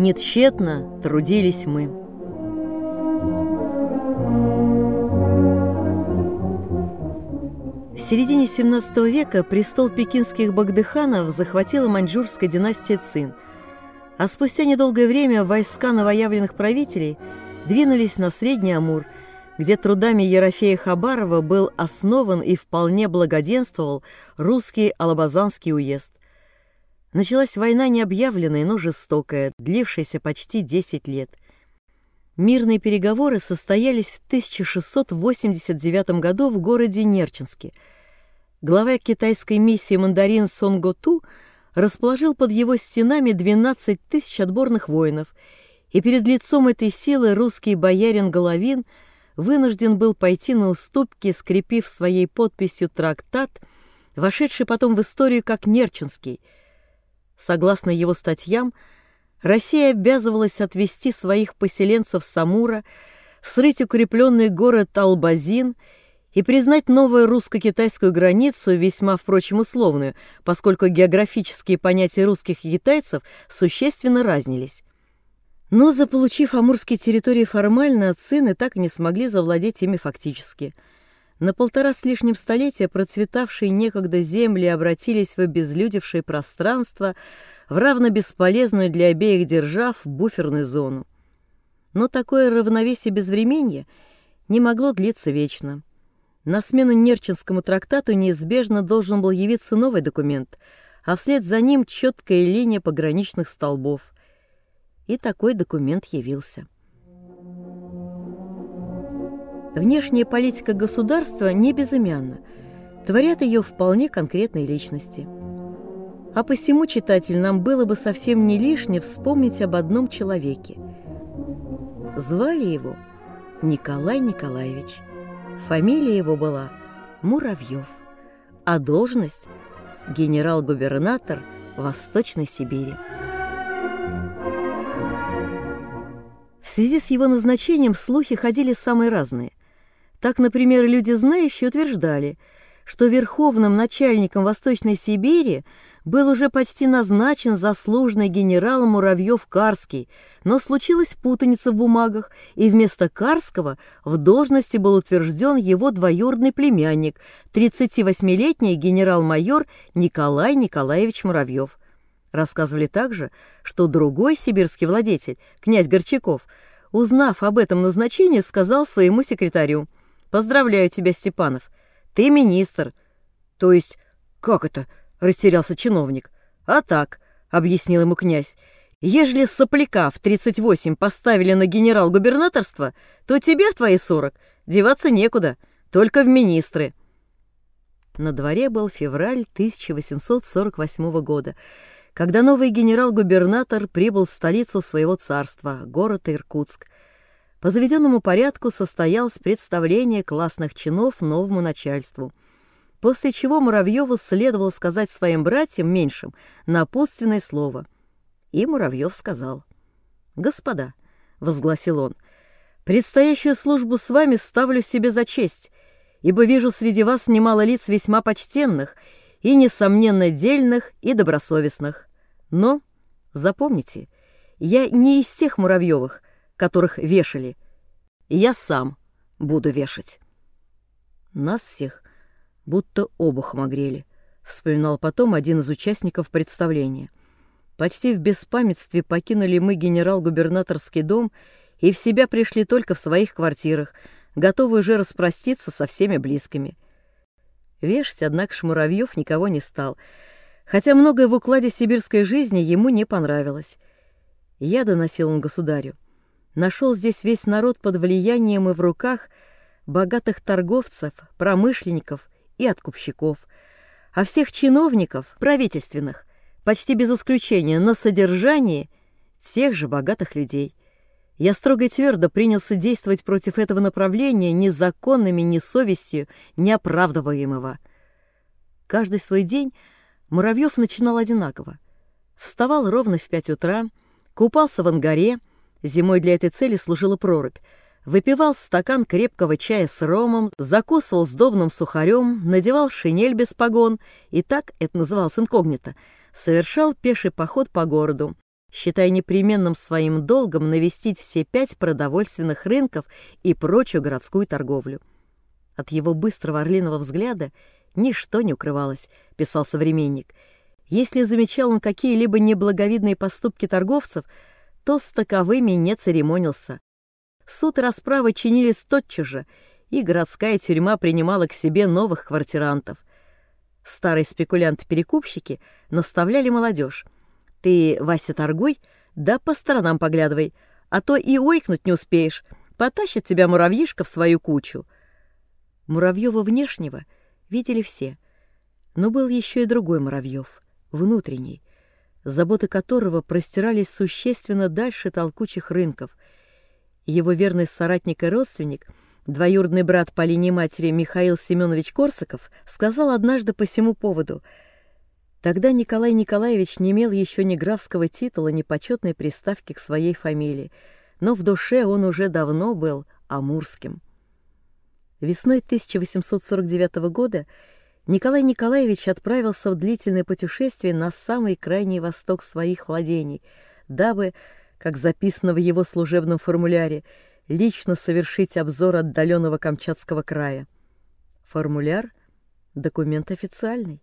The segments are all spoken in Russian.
Нетщетно трудились мы. В середине 17 века престол пекинских багдыханов захватила маньчжурская династия Цин, а спустя недолгое время войска новоявленных правителей двинулись на Средний Амур, где трудами Ерофея Хабарова был основан и вполне благоденствовал русский Алабазанский уезд. Началась война необъявленная, но жестокая, длившаяся почти 10 лет. Мирные переговоры состоялись в 1689 году в городе Нерчинске. Глава китайской миссии мандарин Сонготу расположил под его стенами 12 тысяч отборных воинов, и перед лицом этой силы русский боярин Головин вынужден был пойти на уступки, скрепив своей подписью трактат, вошедший потом в историю как Нерчинский – Согласно его статьям, Россия обязывалась отвести своих поселенцев Самура, срыть укрепленный город Албазин и признать новую русско-китайскую границу, весьма, впрочем, условную, поскольку географические понятия русских и китайцев существенно разнились. Но, заполучив амурские территории формально, цины так и не смогли завладеть ими фактически – на полтора с лишним столетия процветавшие некогда земли обратились в обезлюдевшее пространство, в равно бесполезную для обеих держав буферную зону. Но такое равновесие безвременья не могло длиться вечно. На смену Нерчинскому трактату неизбежно должен был явиться новый документ, а вслед за ним четкая линия пограничных столбов. И такой документ явился. Внешняя политика государства не безымянна, творят ее вполне конкретные личности. А посему, читатель, нам было бы совсем не лишне вспомнить об одном человеке. Звали его Николай Николаевич. Фамилия его была Муравьев, а должность – генерал-губернатор Восточной Сибири. В связи с его назначением слухи ходили самые разные. Так, например, люди знающие утверждали, что верховным начальником Восточной Сибири был уже почти назначен заслуженный генерал Муравьев-Карский, но случилась путаница в бумагах, и вместо Карского в должности был утвержден его двоюродный племянник, 38-летний генерал-майор Николай Николаевич Муравьев. Рассказывали также, что другой сибирский владетель, князь Горчаков, узнав об этом назначении, сказал своему секретарю – Поздравляю тебя, Степанов. Ты министр. То есть, как это? Растерялся чиновник. А так, объяснил ему князь. Ежели сопляка в 38 поставили на генерал-губернаторство, то тебе в твои 40 деваться некуда, только в министры. На дворе был февраль 1848 года, когда новый генерал-губернатор прибыл в столицу своего царства, город Иркутск. По заведенному порядку состоялось представление классных чинов новому начальству, после чего Муравьеву следовало сказать своим братьям меньшим напутственное слово. И Муравьев сказал. «Господа», — возгласил он, — «предстоящую службу с вами ставлю себе за честь, ибо вижу среди вас немало лиц весьма почтенных и, несомненно, дельных и добросовестных. Но, запомните, я не из тех Муравьевых, которых вешали. И я сам буду вешать. Нас всех будто обухом огрели, вспоминал потом один из участников представления. Почти в беспамятстве покинули мы генерал-губернаторский дом и в себя пришли только в своих квартирах, готовы уже распроститься со всеми близкими. Вешать, однако, Шмуравьев никого не стал, хотя многое в укладе сибирской жизни ему не понравилось. Я доносил он государю нашел здесь весь народ под влиянием и в руках богатых торговцев, промышленников и откупщиков, а всех чиновников правительственных, почти без исключения, на содержании тех же богатых людей. Я строго и твердо принялся действовать против этого направления ни законными, ни совестью, не оправдываемого. Каждый свой день Муравьев начинал одинаково. Вставал ровно в пять утра, купался в ангаре, Зимой для этой цели служила прорубь. Выпивал стакан крепкого чая с ромом, закусывал сдобным сухарем, надевал шинель без погон, и так, это называлось инкогнито, совершал пеший поход по городу. считая непременным своим долгом навестить все пять продовольственных рынков и прочую городскую торговлю. От его быстрого орлиного взгляда ничто не укрывалось, писал современник. Если замечал он какие-либо неблаговидные поступки торговцев, то с таковыми не церемонился. Суд и расправа чинились тотчас же, и городская тюрьма принимала к себе новых квартирантов. Старые спекулянты-перекупщики наставляли молодежь. «Ты, Вася, торгуй, да по сторонам поглядывай, а то и ойкнуть не успеешь, потащит тебя муравьишка в свою кучу». Муравьева внешнего видели все, но был еще и другой Муравьев, внутренний, заботы которого простирались существенно дальше толкучих рынков. Его верный соратник и родственник, двоюродный брат по линии матери Михаил Семенович Корсаков, сказал однажды по всему поводу Тогда Николай Николаевич не имел еще ни графского титула, ни почетной приставки к своей фамилии, но в душе он уже давно был амурским. Весной 1849 года Николай Николаевич отправился в длительное путешествие на самый крайний восток своих владений, дабы, как записано в его служебном формуляре, лично совершить обзор отдаленного Камчатского края. Формуляр — документ официальный.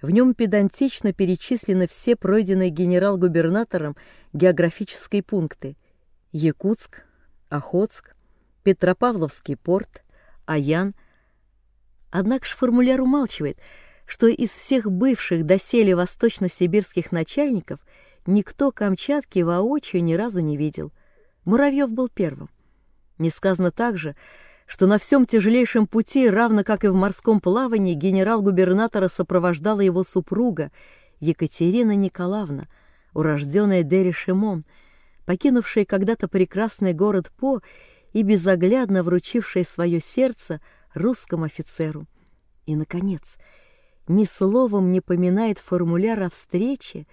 В нем педантично перечислены все пройденные генерал-губернатором географические пункты – Якутск, Охотск, Петропавловский порт, Аян. Однако же формуляр умалчивает, что из всех бывших доселе восточно-сибирских начальников никто Камчатки воочию ни разу не видел. Муравьев был первым. Не сказано также, что на всем тяжелейшем пути, равно как и в морском плавании, генерал-губернатора сопровождала его супруга Екатерина Николаевна, урожденная Дери Шимон, покинувшая когда-то прекрасный город По и безоглядно вручившая свое сердце русскому офицеру. И, наконец, ни словом не поминает формуляр о встрече,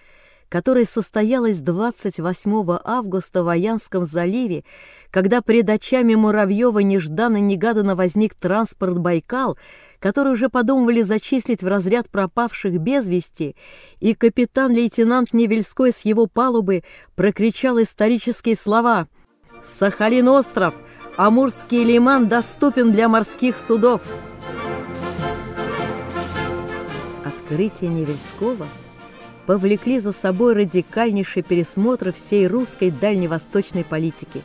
которая состоялась 28 августа в Аянском заливе, когда пред очами Муравьева нежданно-негаданно возник транспорт «Байкал», который уже подумывали зачислить в разряд пропавших без вести, и капитан-лейтенант Невельской с его палубы прокричал исторические слова «Сахалин-остров! Амурский лиман доступен для морских судов!» Открытие Невельского – повлекли за собой радикальнейший пересмотр всей русской дальневосточной политики.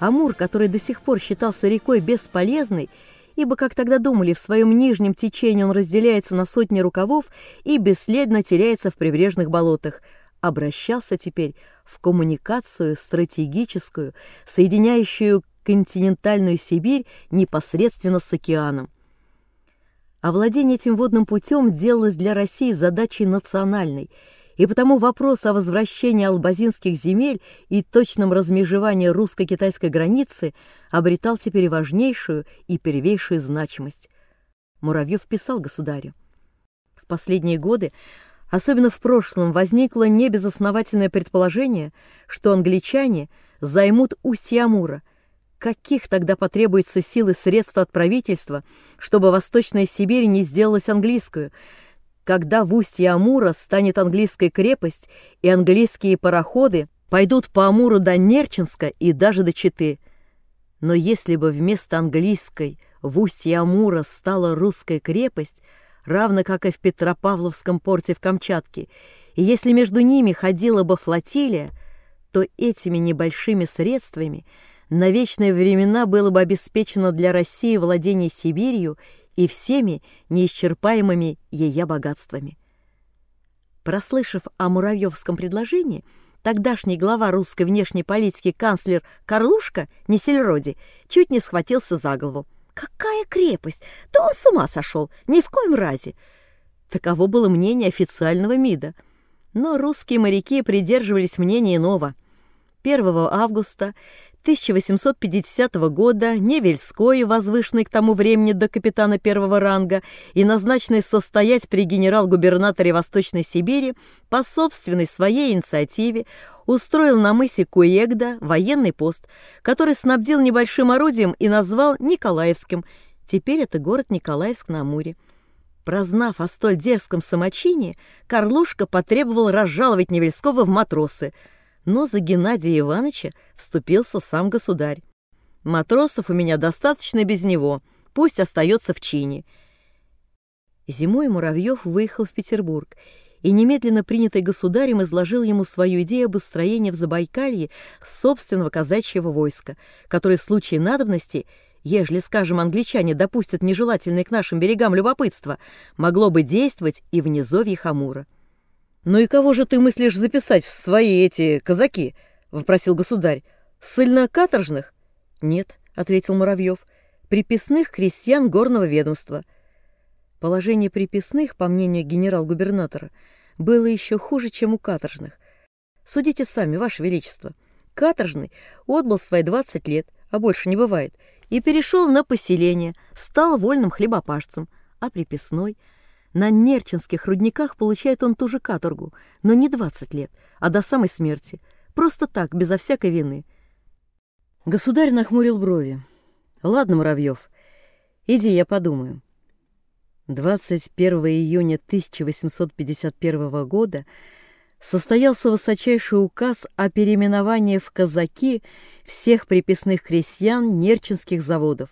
Амур, который до сих пор считался рекой бесполезной, ибо, как тогда думали, в своем нижнем течении он разделяется на сотни рукавов и бесследно теряется в прибрежных болотах, обращался теперь в коммуникацию стратегическую, соединяющую континентальную Сибирь непосредственно с океаном. Овладение этим водным путем делалось для России задачей национальной, и потому вопрос о возвращении албазинских земель и точном размежевании русско-китайской границы обретал теперь важнейшую и первейшую значимость. Муравьев писал государю. В последние годы, особенно в прошлом, возникло небезосновательное предположение, что англичане займут устье Амура – Каких тогда потребуется сил и средств от правительства, чтобы Восточная Сибирь не сделалась английскую, когда в устье Амура станет английская крепость, и английские пароходы пойдут по Амуру до Нерчинска и даже до Читы. Но если бы вместо английской в устье Амура стала русская крепость, равно как и в Петропавловском порте в Камчатке, и если между ними ходила бы флотилия, то этими небольшими средствами – на вечные времена было бы обеспечено для России владение Сибирью и всеми неисчерпаемыми ее богатствами. Прослышав о Муравьевском предложении, тогдашний глава русской внешней политики канцлер Карлушка Несельроди чуть не схватился за голову. «Какая крепость! Да он с ума сошел! Ни в коем разе!» Таково было мнение официального МИДа. Но русские моряки придерживались мнения иного. 1 августа 1850 года Невельской, возвышенный к тому времени до капитана первого ранга и назначенный состоять при генерал-губернаторе Восточной Сибири, по собственной своей инициативе устроил на мысе Куегда военный пост, который снабдил небольшим орудием и назвал Николаевским. Теперь это город Николаевск на Амуре. Прознав о столь дерзком самочине, Карлушка потребовал разжаловать Невельского в матросы – но за Геннадия Ивановича вступился сам государь. Матросов у меня достаточно без него, пусть остается в чине. Зимой Муравьев выехал в Петербург и немедленно принятый государем изложил ему свою идею об устроении в Забайкалье собственного казачьего войска, которое в случае надобности, ежели, скажем, англичане допустят нежелательное к нашим берегам любопытство, могло бы действовать и в низовье Хамура. «Ну и кого же ты мыслишь записать в свои эти казаки?» — вопросил государь. «Ссыльно-каторжных?» «Нет», — ответил Муравьев, — «приписных крестьян горного ведомства». Положение приписных, по мнению генерал-губернатора, было еще хуже, чем у каторжных. Судите сами, Ваше Величество. Каторжный отбыл свои 20 лет, а больше не бывает, и перешел на поселение, стал вольным хлебопашцем, а приписной на Нерчинских рудниках получает он ту же каторгу, но не 20 лет, а до самой смерти, просто так, безо всякой вины. Государь нахмурил брови. «Ладно, Муравьев, иди, я подумаю». 21 июня 1851 года состоялся высочайший указ о переименовании в казаки всех приписных крестьян Нерчинских заводов.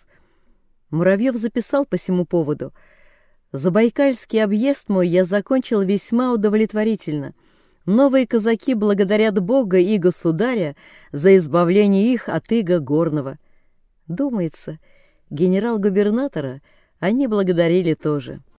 Муравьев записал по всему поводу «Забайкальский объезд мой я закончил весьма удовлетворительно. Новые казаки благодарят Бога и Государя за избавление их от иго горного». Думается, генерал-губернатора – они благодарили тоже.